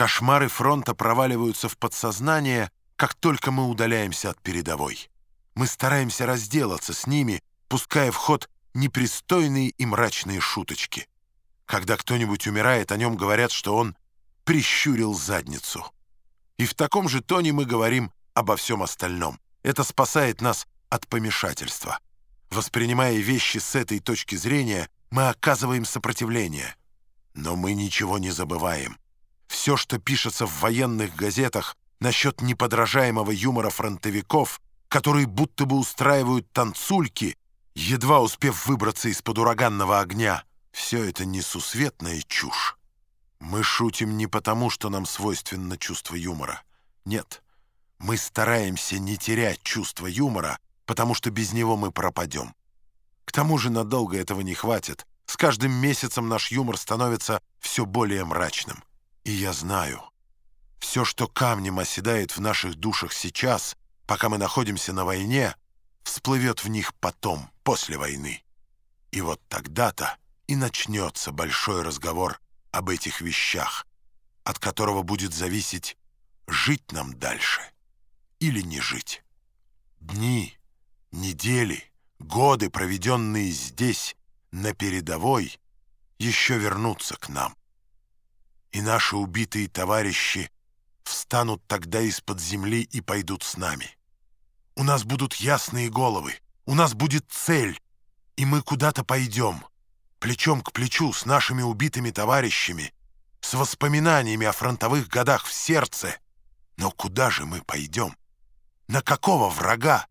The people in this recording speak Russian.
Кошмары фронта проваливаются в подсознание, как только мы удаляемся от передовой. Мы стараемся разделаться с ними, пуская в ход непристойные и мрачные шуточки. Когда кто-нибудь умирает, о нем говорят, что он прищурил задницу. И в таком же тоне мы говорим обо всем остальном. Это спасает нас от помешательства. Воспринимая вещи с этой точки зрения, мы оказываем сопротивление. Но мы ничего не забываем. Все, что пишется в военных газетах насчет неподражаемого юмора фронтовиков, которые будто бы устраивают танцульки, едва успев выбраться из-под ураганного огня, все это несусветная чушь. Мы шутим не потому, что нам свойственно чувство юмора. Нет, мы стараемся не терять чувство юмора, потому что без него мы пропадем. К тому же надолго этого не хватит. С каждым месяцем наш юмор становится все более мрачным. И я знаю, все, что камнем оседает в наших душах сейчас, пока мы находимся на войне, всплывет в них потом, после войны. И вот тогда-то и начнется большой разговор об этих вещах, от которого будет зависеть, жить нам дальше или не жить. Дни, недели, годы, проведенные здесь, на передовой, еще вернутся к нам. И наши убитые товарищи встанут тогда из-под земли и пойдут с нами. У нас будут ясные головы, у нас будет цель, и мы куда-то пойдем, плечом к плечу с нашими убитыми товарищами, с воспоминаниями о фронтовых годах в сердце. Но куда же мы пойдем? На какого врага?